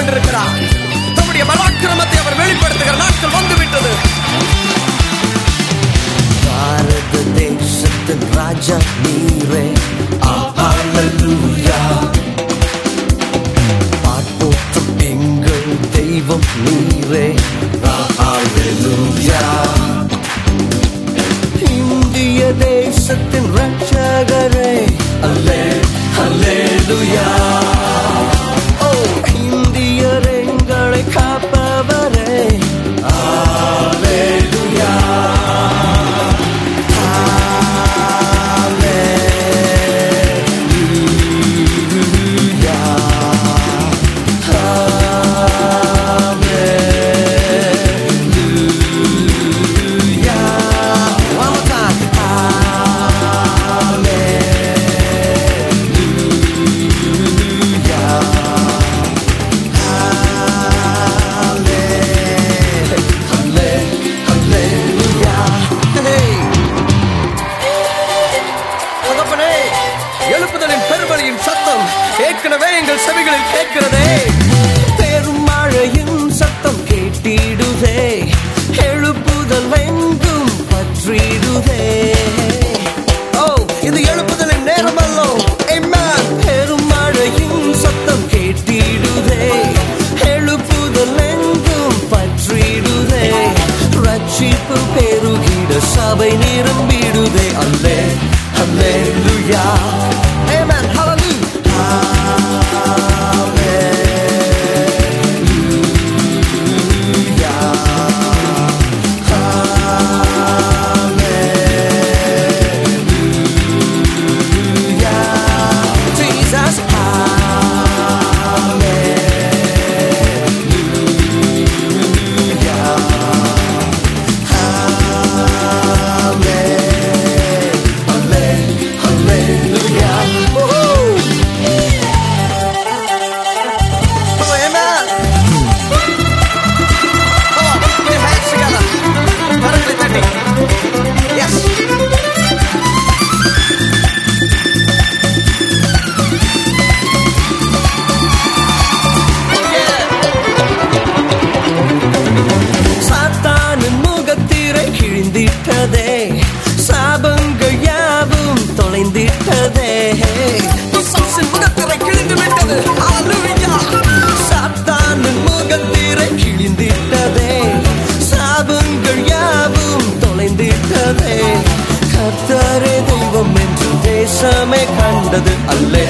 கொண்டிருக்கிறார். தம்முடைய பராக்கிரமத்தை அவர் வெளிப்படுத்துகிற நாட்கள் வந்துவிட்டது. பாரத தேசத்தின் ராஜா நீரே. பாட்டோட்டும் நீரே. இந்திய தேசத்தின் ரட்சகரே அல்லே அல்லேலுயா. கொண்டது அல்ல.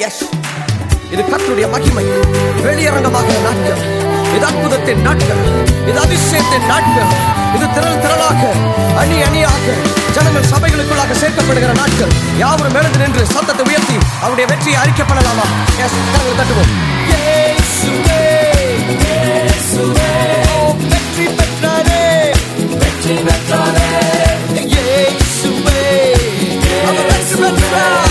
தேவனுடைய மகிமை. வெளியரங்கமாகிற நாட்கள். இது அற்புதத்தின் நாட்கள். இது அதிசயத்தின் நாட்கள். இது திரள் திரளாக அணி அணியாக ஜனங்கள் சபைகளுக்குள்ளாக சேர்க்கப்படுகிற நாட்கள். யாவரும் எழுந்து நின்று சத்தத்தை உயர்த்தி அவருடைய வெற்றியை அறிக்கை பண்ணலாமா Yes, கரங்களை தட்டுவோம். வெற்றி பெற்றாரே. வெற்றி பெற்றாரே. வெற்றி பெற்றார்.